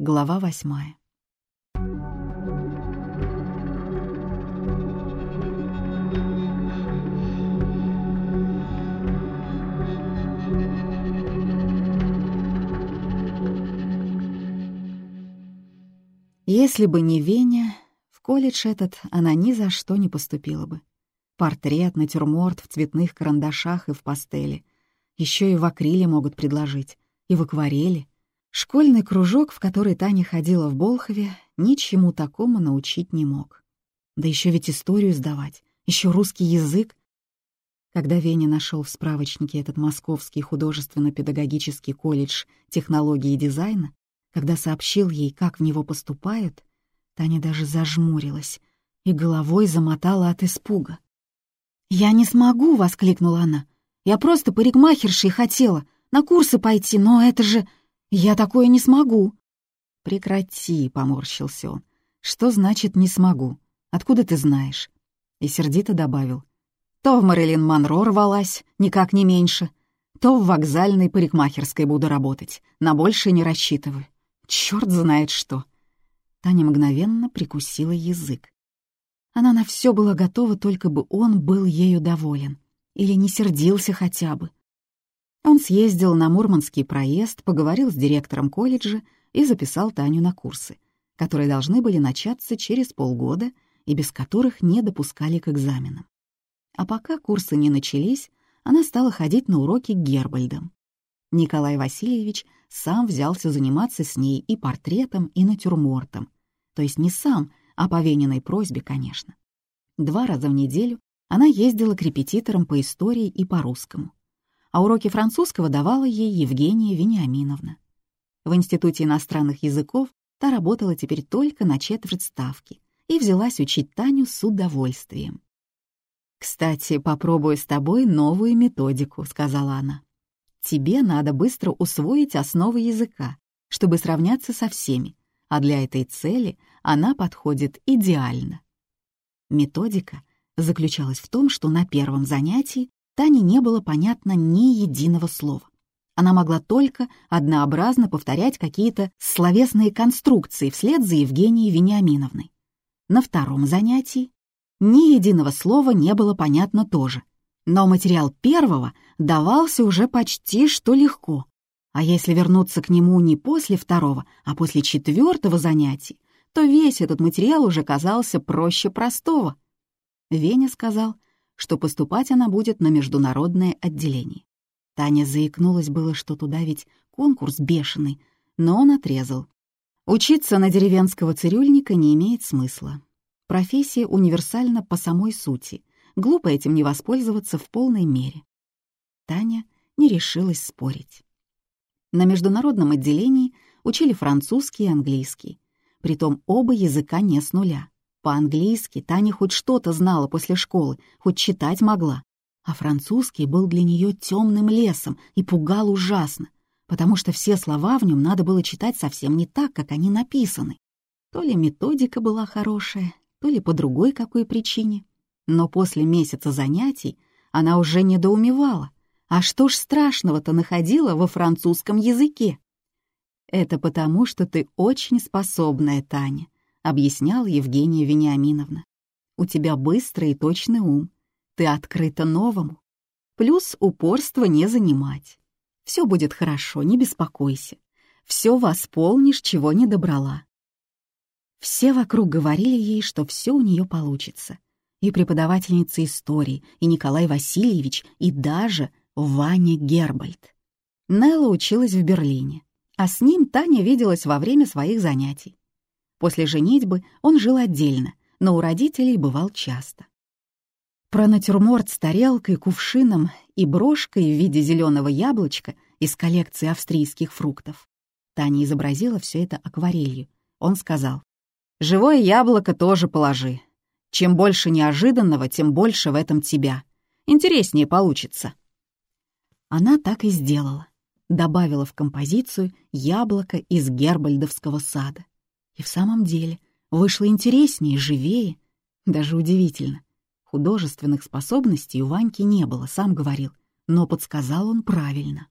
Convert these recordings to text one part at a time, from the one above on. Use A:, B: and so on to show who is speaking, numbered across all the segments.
A: Глава восьмая. Если бы не Веня, в колледж этот она ни за что не поступила бы. Портрет, натюрморт в цветных карандашах и в пастели. Еще и в акриле могут предложить, и в акварели. Школьный кружок, в который Таня ходила в Болхове, ничему такому научить не мог. Да еще ведь историю сдавать, еще русский язык. Когда Веня нашел в справочнике этот Московский художественно-педагогический колледж технологии и дизайна, когда сообщил ей, как в него поступают, Таня даже зажмурилась и головой замотала от испуга. «Я не смогу!» — воскликнула она. «Я просто парикмахершей хотела, на курсы пойти, но это же... Я такое не смогу!» «Прекрати!» — поморщился он. «Что значит «не смогу»? Откуда ты знаешь?» И сердито добавил. «То в Мэрилин Монро рвалась, никак не меньше, то в вокзальной парикмахерской буду работать, на больше не рассчитываю. Черт знает что!» Таня мгновенно прикусила язык. Она на все была готова, только бы он был ею доволен. Или не сердился хотя бы. Он съездил на Мурманский проезд, поговорил с директором колледжа и записал Таню на курсы, которые должны были начаться через полгода и без которых не допускали к экзаменам. А пока курсы не начались, она стала ходить на уроки к Гербальдам. Николай Васильевич сам взялся заниматься с ней и портретом, и натюрмортом. То есть не сам, а по Вениной просьбе, конечно. Два раза в неделю она ездила к репетиторам по истории и по русскому. А уроки французского давала ей Евгения Вениаминовна. В Институте иностранных языков та работала теперь только на четверть ставки и взялась учить Таню с удовольствием. «Кстати, попробую с тобой новую методику», — сказала она. «Тебе надо быстро усвоить основы языка, чтобы сравняться со всеми, а для этой цели она подходит идеально. Методика заключалась в том, что на первом занятии Тане не было понятно ни единого слова. Она могла только однообразно повторять какие-то словесные конструкции вслед за Евгенией Вениаминовной. На втором занятии ни единого слова не было понятно тоже, но материал первого давался уже почти что легко, а если вернуться к нему не после второго, а после четвертого занятия, то весь этот материал уже казался проще простого. Веня сказал, что поступать она будет на международное отделение. Таня заикнулась было, что туда ведь конкурс бешеный, но он отрезал. Учиться на деревенского цирюльника не имеет смысла. Профессия универсальна по самой сути. Глупо этим не воспользоваться в полной мере. Таня не решилась спорить. На международном отделении учили французский и английский. Притом оба языка не с нуля. По-английски Таня хоть что-то знала после школы, хоть читать могла. А французский был для нее темным лесом и пугал ужасно, потому что все слова в нем надо было читать совсем не так, как они написаны. То ли методика была хорошая, то ли по другой какой причине. Но после месяца занятий она уже недоумевала. А что ж страшного-то находила во французском языке? «Это потому, что ты очень способная, Таня», — объясняла Евгения Вениаминовна. «У тебя быстрый и точный ум. Ты открыта новому. Плюс упорство не занимать. Все будет хорошо, не беспокойся. Все восполнишь, чего не добрала». Все вокруг говорили ей, что все у нее получится. И преподавательница истории, и Николай Васильевич, и даже Ваня Гербальд. Нелла училась в Берлине, а с ним Таня виделась во время своих занятий. После женитьбы он жил отдельно, но у родителей бывал часто. Про натюрморт с тарелкой, кувшином и брошкой в виде зеленого яблочка из коллекции австрийских фруктов. Таня изобразила все это акварелью. Он сказал, «Живое яблоко тоже положи. Чем больше неожиданного, тем больше в этом тебя. Интереснее получится». Она так и сделала. Добавила в композицию яблоко из гербальдовского сада. И в самом деле вышло интереснее, живее. Даже удивительно. Художественных способностей у Ваньки не было, сам говорил, но подсказал он правильно.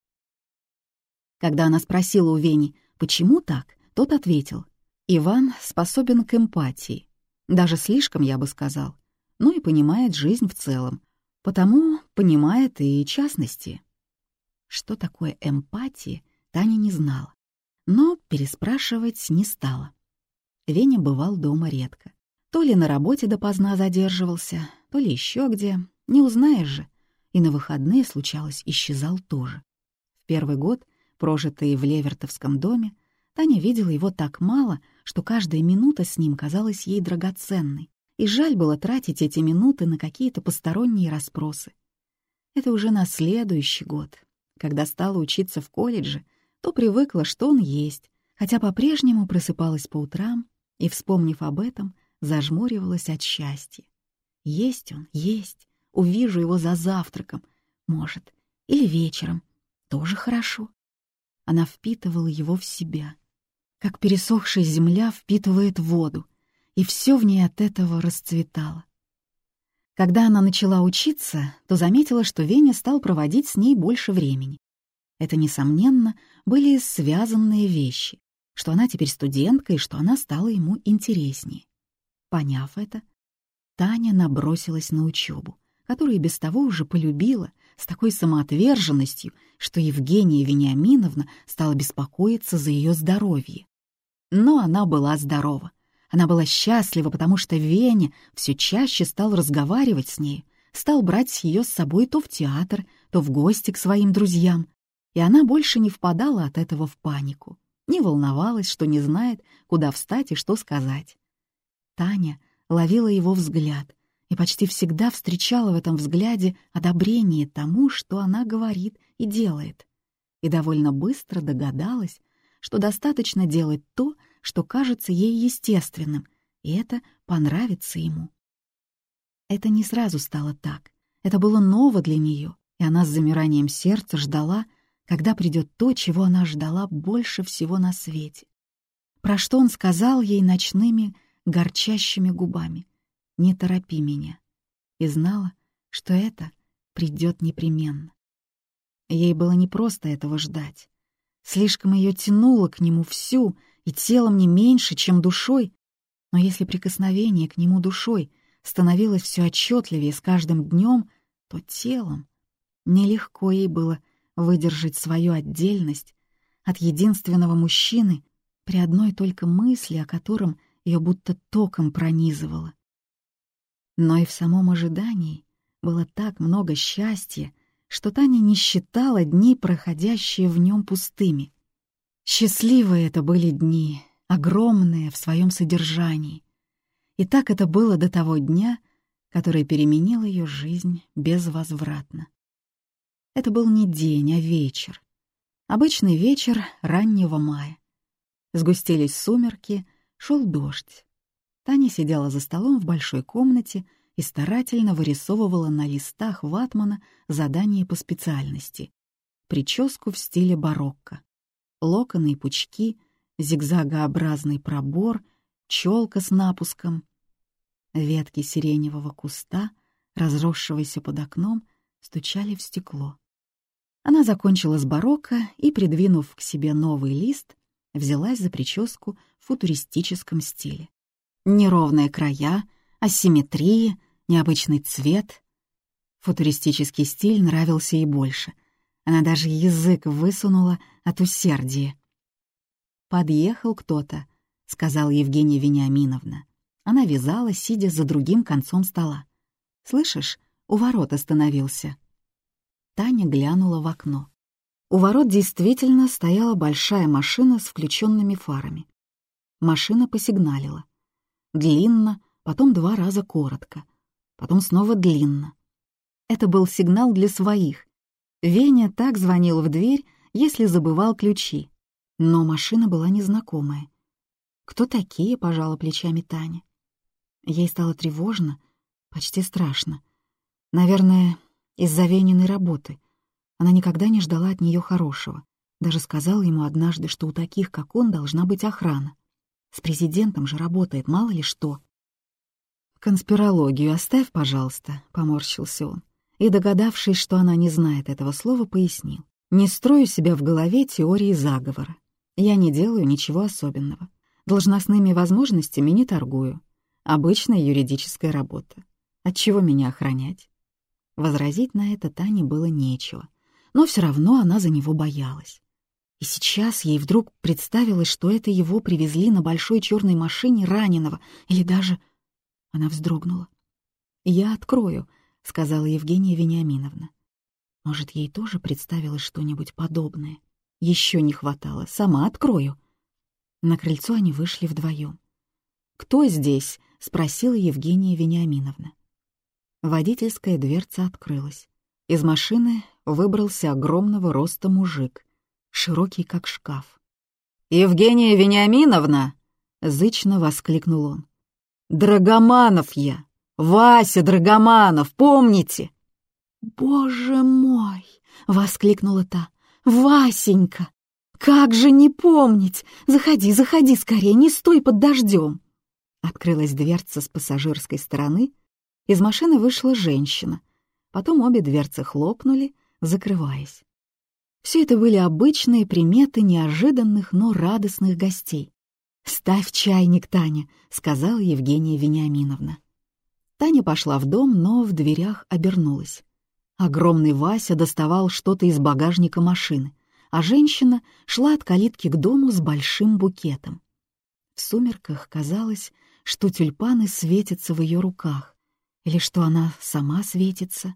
A: Когда она спросила у Вени, почему так, Тот ответил, Иван способен к эмпатии, даже слишком, я бы сказал, ну и понимает жизнь в целом, потому понимает и частности. Что такое эмпатия, Таня не знала, но переспрашивать не стала. Веня бывал дома редко. То ли на работе допоздна задерживался, то ли еще где, не узнаешь же. И на выходные, случалось, исчезал тоже. В первый год, прожитый в Левертовском доме, Таня видела его так мало, что каждая минута с ним казалась ей драгоценной, и жаль было тратить эти минуты на какие-то посторонние расспросы. Это уже на следующий год. Когда стала учиться в колледже, то привыкла, что он есть, хотя по-прежнему просыпалась по утрам и, вспомнив об этом, зажмуривалась от счастья. Есть он, есть, увижу его за завтраком, может, или вечером, тоже хорошо. Она впитывала его в себя — как пересохшая земля впитывает воду, и все в ней от этого расцветало. Когда она начала учиться, то заметила, что Веня стал проводить с ней больше времени. Это, несомненно, были связанные вещи, что она теперь студентка и что она стала ему интереснее. Поняв это, Таня набросилась на учебу, которую без того уже полюбила с такой самоотверженностью, что Евгения Вениаминовна стала беспокоиться за ее здоровье. Но она была здорова. Она была счастлива, потому что Веня все чаще стал разговаривать с ней, стал брать ее с собой то в театр, то в гости к своим друзьям. И она больше не впадала от этого в панику, не волновалась, что не знает, куда встать и что сказать. Таня ловила его взгляд и почти всегда встречала в этом взгляде одобрение тому, что она говорит и делает. И довольно быстро догадалась, что достаточно делать то, что кажется ей естественным, и это понравится ему. Это не сразу стало так. Это было ново для нее, и она с замиранием сердца ждала, когда придет то, чего она ждала больше всего на свете. Про что он сказал ей ночными, горчащими губами «Не торопи меня», и знала, что это придет непременно. Ей было непросто этого ждать. Слишком ее тянуло к нему всю, и телом не меньше, чем душой. Но если прикосновение к нему душой становилось все отчетливее с каждым днем, то телом нелегко ей было выдержать свою отдельность от единственного мужчины при одной только мысли, о котором ее будто током пронизывало. Но и в самом ожидании было так много счастья, что Таня не считала дни, проходящие в нем пустыми. Счастливые это были дни, огромные в своем содержании. И так это было до того дня, который переменил ее жизнь безвозвратно. Это был не день, а вечер. Обычный вечер раннего мая. Сгустились сумерки, шел дождь. Таня сидела за столом в большой комнате и старательно вырисовывала на листах ватмана задание по специальности. Прическу в стиле барокко. Локоны и пучки, зигзагообразный пробор, челка с напуском. Ветки сиреневого куста, разросшегося под окном, стучали в стекло. Она закончила с барокко и, придвинув к себе новый лист, взялась за прическу в футуристическом стиле. Неровные края, асимметрии, необычный цвет. Футуристический стиль нравился ей больше. Она даже язык высунула от усердия. «Подъехал кто-то», — сказала Евгения Вениаминовна. Она вязала, сидя за другим концом стола. «Слышишь, у ворот остановился». Таня глянула в окно. У ворот действительно стояла большая машина с включенными фарами. Машина посигналила. Длинно, потом два раза коротко — потом снова длинно. Это был сигнал для своих. Веня так звонил в дверь, если забывал ключи. Но машина была незнакомая. «Кто такие?» — пожала плечами Таня. Ей стало тревожно, почти страшно. Наверное, из-за Вениной работы. Она никогда не ждала от нее хорошего. Даже сказала ему однажды, что у таких, как он, должна быть охрана. С президентом же работает, мало ли что. «Конспирологию оставь, пожалуйста», — поморщился он. И, догадавшись, что она не знает этого слова, пояснил. «Не строю себя в голове теории заговора. Я не делаю ничего особенного. Должностными возможностями не торгую. Обычная юридическая работа. Отчего меня охранять? Возразить на это Тане было нечего, но все равно она за него боялась. И сейчас ей вдруг представилось, что это его привезли на большой черной машине раненого, или даже... Она вздрогнула. «Я открою», — сказала Евгения Вениаминовна. Может, ей тоже представилось что-нибудь подобное? Еще не хватало. Сама открою. На крыльцо они вышли вдвоем. «Кто здесь?» — спросила Евгения Вениаминовна. Водительская дверца открылась. Из машины выбрался огромного роста мужик, широкий как шкаф. «Евгения Вениаминовна!» — зычно воскликнул он. «Драгоманов я! Вася Драгоманов, помните?» «Боже мой!» — воскликнула та. «Васенька! Как же не помнить! Заходи, заходи скорее, не стой под дождем!» Открылась дверца с пассажирской стороны, из машины вышла женщина. Потом обе дверцы хлопнули, закрываясь. Все это были обычные приметы неожиданных, но радостных гостей. «Ставь чайник, Таня», — сказала Евгения Вениаминовна. Таня пошла в дом, но в дверях обернулась. Огромный Вася доставал что-то из багажника машины, а женщина шла от калитки к дому с большим букетом. В сумерках казалось, что тюльпаны светятся в ее руках, или что она сама светится.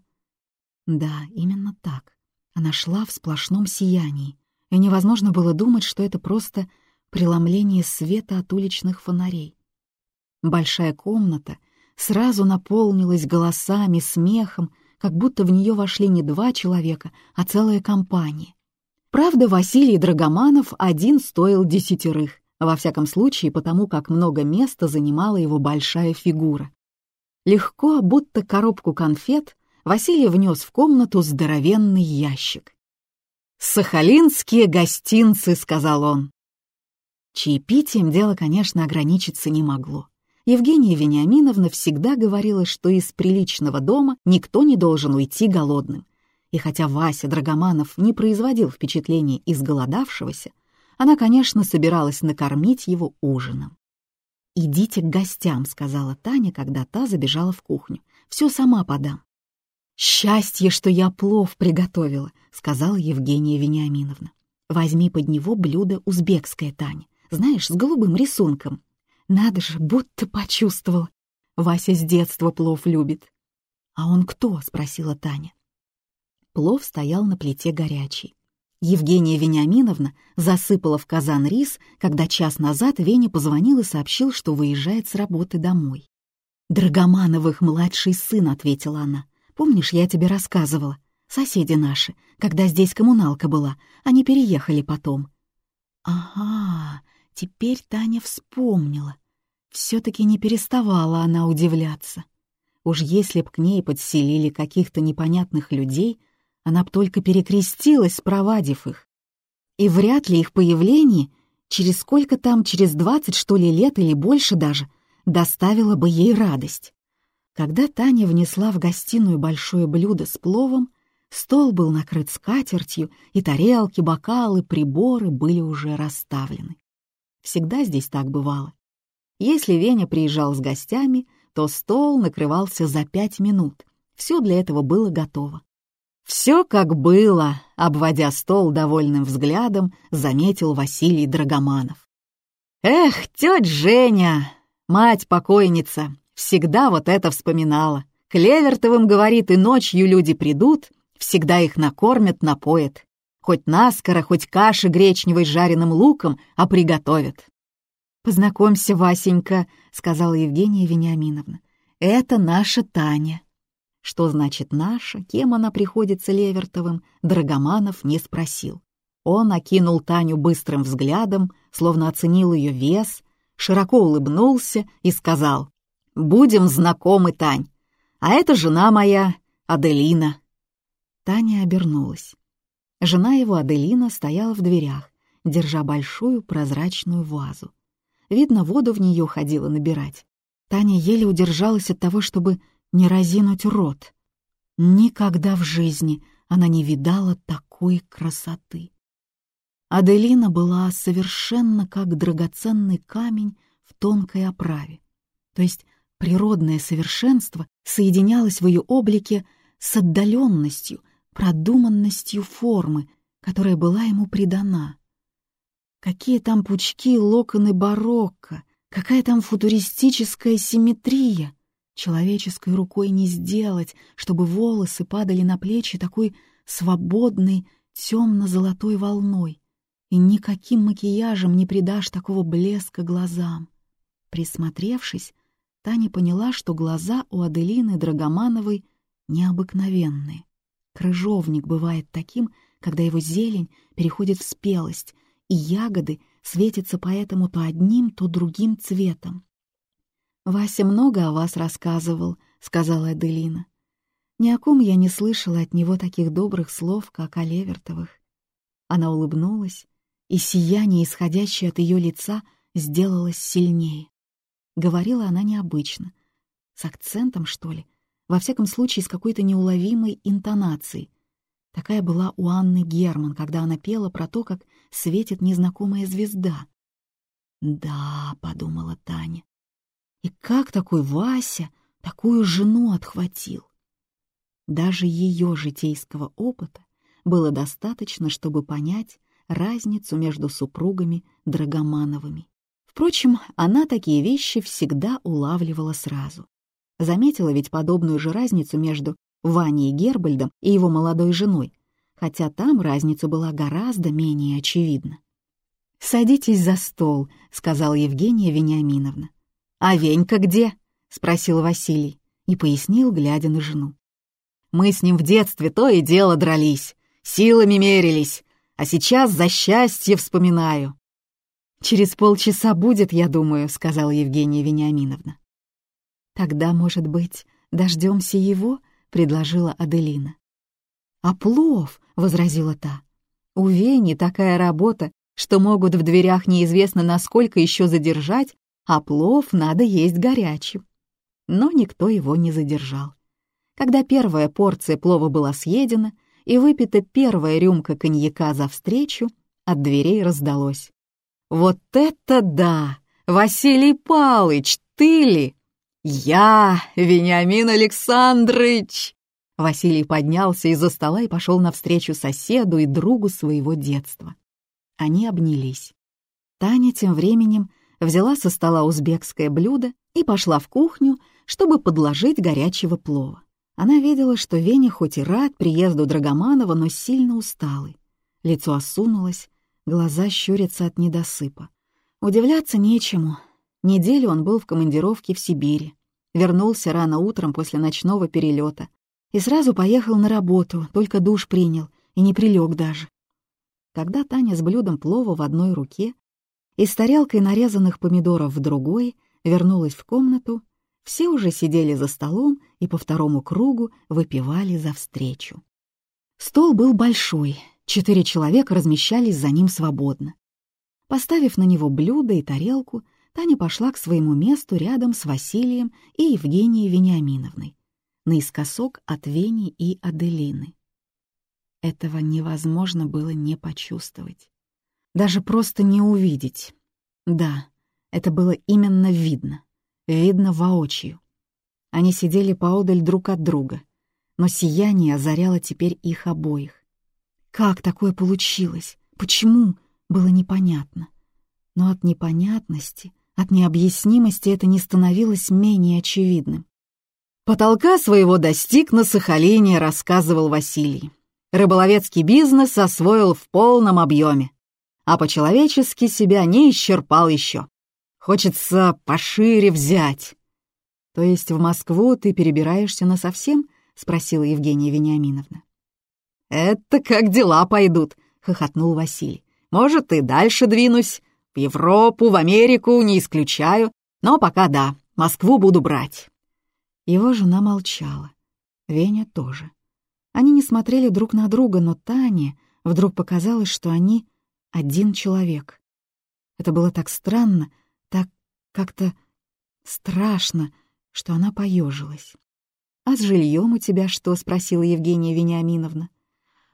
A: Да, именно так. Она шла в сплошном сиянии, и невозможно было думать, что это просто преломление света от уличных фонарей. Большая комната сразу наполнилась голосами, смехом, как будто в нее вошли не два человека, а целая компания. Правда, Василий Драгоманов один стоил десятерых, во всяком случае потому, как много места занимала его большая фигура. Легко, будто коробку конфет, Василий внес в комнату здоровенный ящик. «Сахалинские гостинцы», — сказал он. Чаепитием дело, конечно, ограничиться не могло. Евгения Вениаминовна всегда говорила, что из приличного дома никто не должен уйти голодным. И хотя Вася Драгоманов не производил впечатления изголодавшегося, она, конечно, собиралась накормить его ужином. «Идите к гостям», — сказала Таня, когда та забежала в кухню. «Все сама подам». «Счастье, что я плов приготовила», — сказала Евгения Вениаминовна. «Возьми под него блюдо узбекское, Таня, знаешь, с голубым рисунком. Надо же, будто почувствовал. Вася с детства плов любит». «А он кто?» — спросила Таня. Плов стоял на плите горячий. Евгения Вениаминовна засыпала в казан рис, когда час назад Веня позвонил и сообщил, что выезжает с работы домой. «Драгомановых младший сын», — ответила она. «Помнишь, я тебе рассказывала? Соседи наши, когда здесь коммуналка была, они переехали потом». «Ага, теперь Таня вспомнила. Все-таки не переставала она удивляться. Уж если б к ней подселили каких-то непонятных людей — она б только перекрестилась, спровадив их. И вряд ли их появление, через сколько там, через двадцать, что ли, лет или больше даже, доставило бы ей радость. Когда Таня внесла в гостиную большое блюдо с пловом, стол был накрыт скатертью, и тарелки, бокалы, приборы были уже расставлены. Всегда здесь так бывало. Если Веня приезжал с гостями, то стол накрывался за пять минут. Все для этого было готово. «Все как было», — обводя стол довольным взглядом, заметил Василий Драгоманов. «Эх, тетя Женя, мать-покойница, всегда вот это вспоминала. Клевертовым, говорит, и ночью люди придут, всегда их накормят, напоят. Хоть наскоро, хоть каши гречневой с жареным луком, а приготовят». «Познакомься, Васенька», — сказала Евгения Вениаминовна. «Это наша Таня». Что значит «наша», кем она приходится Левертовым, Драгоманов не спросил. Он окинул Таню быстрым взглядом, словно оценил ее вес, широко улыбнулся и сказал «Будем знакомы, Тань, а это жена моя, Аделина». Таня обернулась. Жена его, Аделина, стояла в дверях, держа большую прозрачную вазу. Видно, воду в нее ходила набирать. Таня еле удержалась от того, чтобы не разинуть рот. Никогда в жизни она не видала такой красоты. Аделина была совершенно как драгоценный камень в тонкой оправе. То есть природное совершенство соединялось в ее облике с отдаленностью, продуманностью формы, которая была ему придана. Какие там пучки, локоны барокко, какая там футуристическая симметрия. Человеческой рукой не сделать, чтобы волосы падали на плечи такой свободной, темно-золотой волной, и никаким макияжем не придашь такого блеска глазам. Присмотревшись, Таня поняла, что глаза у Аделины Драгомановой необыкновенные. Крыжовник бывает таким, когда его зелень переходит в спелость, и ягоды светятся поэтому то одним, то другим цветом. «Вася много о вас рассказывал», — сказала Аделина. «Ни о ком я не слышала от него таких добрых слов, как о Левертовых». Она улыбнулась, и сияние, исходящее от ее лица, сделалось сильнее. Говорила она необычно, с акцентом, что ли, во всяком случае, с какой-то неуловимой интонацией. Такая была у Анны Герман, когда она пела про то, как светит незнакомая звезда. «Да», — подумала Таня, — «и как такой Вася такую жену отхватил?» Даже ее житейского опыта было достаточно, чтобы понять разницу между супругами Драгомановыми. Впрочем, она такие вещи всегда улавливала сразу. Заметила ведь подобную же разницу между Ваней Гербальдом и его молодой женой, хотя там разница была гораздо менее очевидна. «Садитесь за стол», — сказала Евгения Вениаминовна. «А Венька где?» — спросил Василий и пояснил, глядя на жену. «Мы с ним в детстве то и дело дрались, силами мерились, а сейчас за счастье вспоминаю». «Через полчаса будет, я думаю», — сказала Евгения Вениаминовна. «Тогда, может быть, дождемся его?» — предложила Аделина. «А плов?» — возразила та. «У Вени такая работа, что могут в дверях неизвестно насколько еще задержать, а плов надо есть горячим». Но никто его не задержал. Когда первая порция плова была съедена и выпита первая рюмка коньяка за встречу, от дверей раздалось. «Вот это да! Василий Палыч, ты ли?» «Я, Вениамин Александрыч!» Василий поднялся из-за стола и пошел навстречу соседу и другу своего детства. Они обнялись. Таня тем временем взяла со стола узбекское блюдо и пошла в кухню, чтобы подложить горячего плова. Она видела, что Веня хоть и рад приезду Драгоманова, но сильно усталый. Лицо осунулось, глаза щурятся от недосыпа. Удивляться нечему, Неделю он был в командировке в Сибири. Вернулся рано утром после ночного перелета и сразу поехал на работу, только душ принял и не прилег даже. Когда Таня с блюдом плова в одной руке и с тарелкой нарезанных помидоров в другой вернулась в комнату, все уже сидели за столом и по второму кругу выпивали за встречу. Стол был большой, четыре человека размещались за ним свободно. Поставив на него блюдо и тарелку, Таня пошла к своему месту рядом с Василием и Евгенией Вениаминовной, наискосок от Вени и Аделины. Этого невозможно было не почувствовать. Даже просто не увидеть. Да, это было именно видно. Видно воочию. Они сидели поодаль друг от друга, но сияние озаряло теперь их обоих. Как такое получилось? Почему? Было непонятно. Но от непонятности от необъяснимости это не становилось менее очевидным. «Потолка своего достиг на Сахалине», — рассказывал Василий. «Рыболовецкий бизнес освоил в полном объеме, а по-человечески себя не исчерпал еще. Хочется пошире взять». «То есть в Москву ты перебираешься насовсем?» — спросила Евгения Вениаминовна. «Это как дела пойдут», — хохотнул Василий. «Может, и дальше двинусь. В Европу, в Америку не исключаю, но пока да, Москву буду брать». Его жена молчала. Веня тоже. Они не смотрели друг на друга, но Тане вдруг показалось, что они один человек. Это было так странно, так как-то страшно, что она поежилась. «А с жильем у тебя что?» — спросила Евгения Вениаминовна.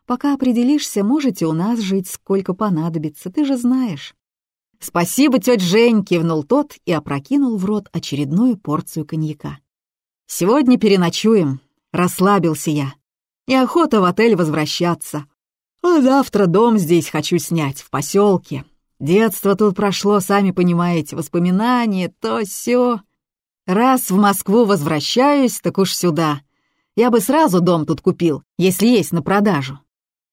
A: Пока определишься, можете у нас жить сколько понадобится, ты же знаешь». «Спасибо, тетя Жень!» — кивнул тот и опрокинул в рот очередную порцию коньяка. «Сегодня переночуем. Расслабился я. И охота в отель возвращаться. А завтра дом здесь хочу снять, в поселке. Детство тут прошло, сами понимаете, воспоминания, то все. Раз в Москву возвращаюсь, так уж сюда. Я бы сразу дом тут купил, если есть на продажу.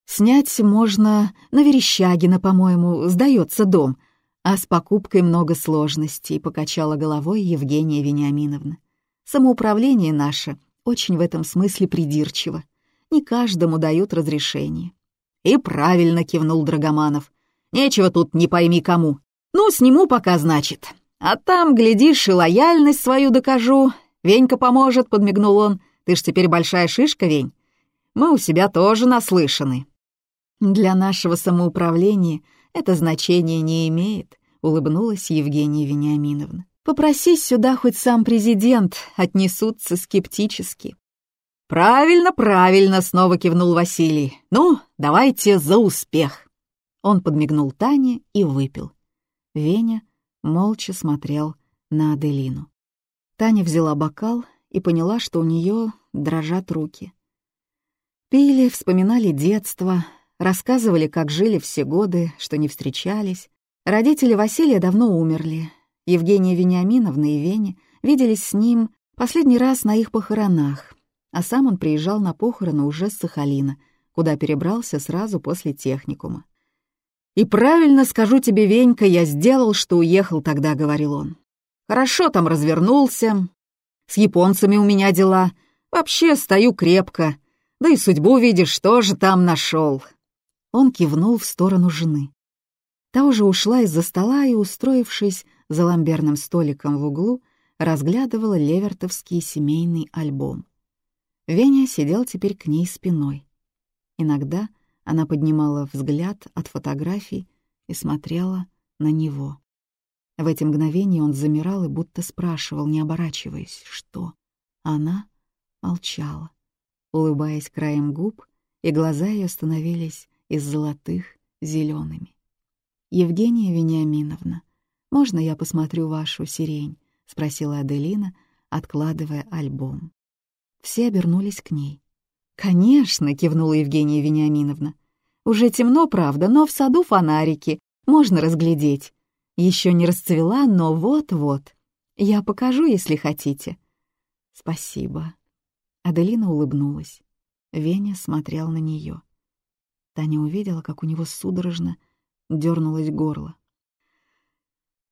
A: Снять можно на Верещагина, по-моему, сдается дом, а с покупкой много сложностей, покачала головой Евгения Вениаминовна. Самоуправление наше очень в этом смысле придирчиво. Не каждому дают разрешение. И правильно кивнул Драгоманов. Нечего тут не пойми кому. Ну, сниму пока, значит. А там, глядишь, и лояльность свою докажу. Венька поможет, подмигнул он. Ты ж теперь большая шишка, Вень. Мы у себя тоже наслышаны. Для нашего самоуправления это значение не имеет, улыбнулась Евгения Вениаминовна. Попросись сюда хоть сам президент, отнесутся скептически. «Правильно, правильно», — снова кивнул Василий. «Ну, давайте за успех». Он подмигнул Тане и выпил. Веня молча смотрел на Аделину. Таня взяла бокал и поняла, что у нее дрожат руки. Пили, вспоминали детство, рассказывали, как жили все годы, что не встречались. Родители Василия давно умерли, Евгения Вениаминовна и Веня виделись с ним последний раз на их похоронах, а сам он приезжал на похороны уже с Сахалина, куда перебрался сразу после техникума. «И правильно скажу тебе, Венька, я сделал, что уехал тогда», — говорил он. «Хорошо там развернулся. С японцами у меня дела. Вообще стою крепко. Да и судьбу, видишь, тоже там нашел. Он кивнул в сторону жены. Та уже ушла из-за стола и, устроившись за ламберным столиком в углу, разглядывала левертовский семейный альбом. Веня сидел теперь к ней спиной. Иногда она поднимала взгляд от фотографий и смотрела на него. В эти мгновения он замирал и будто спрашивал, не оборачиваясь, что. Она молчала, улыбаясь краем губ, и глаза ее становились из золотых зелеными. «Евгения Вениаминовна, «Можно я посмотрю вашу сирень?» — спросила Аделина, откладывая альбом. Все обернулись к ней. «Конечно!» — кивнула Евгения Вениаминовна. «Уже темно, правда, но в саду фонарики, можно разглядеть. Еще не расцвела, но вот-вот. Я покажу, если хотите». «Спасибо». Аделина улыбнулась. Веня смотрел на нее. Таня увидела, как у него судорожно дернулось горло.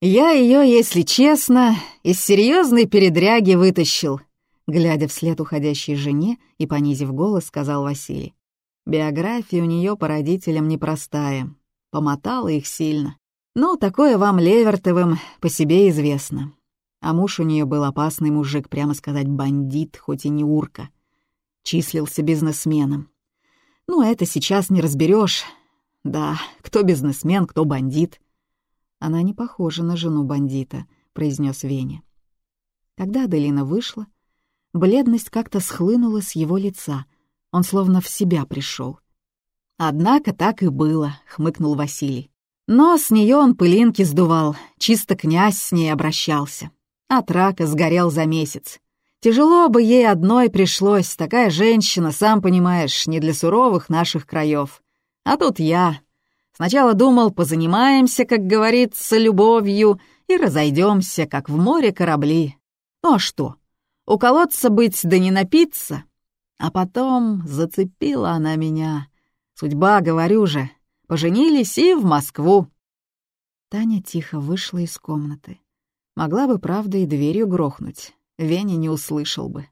A: Я ее, если честно, из серьезной передряги вытащил, глядя вслед уходящей жене и понизив голос, сказал Василий. Биография у нее по родителям непростая, помотала их сильно. Ну, такое вам, Левертовым, по себе известно. А муж у нее был опасный мужик, прямо сказать, бандит, хоть и не урка. Числился бизнесменом. Ну, это сейчас не разберешь. Да, кто бизнесмен, кто бандит. Она не похожа на жену бандита», — произнес Веня. Когда Аделина вышла, бледность как-то схлынула с его лица. Он словно в себя пришел. «Однако так и было», — хмыкнул Василий. Но с нее он пылинки сдувал, чисто князь с ней обращался. От рака сгорел за месяц. Тяжело бы ей одной пришлось, такая женщина, сам понимаешь, не для суровых наших краев. А тут я, Сначала думал, позанимаемся, как говорится, любовью и разойдемся, как в море корабли. Ну а что, уколоться быть да не напиться? А потом зацепила она меня. Судьба, говорю же, поженились и в Москву. Таня тихо вышла из комнаты. Могла бы, правда, и дверью грохнуть. Веня не услышал бы.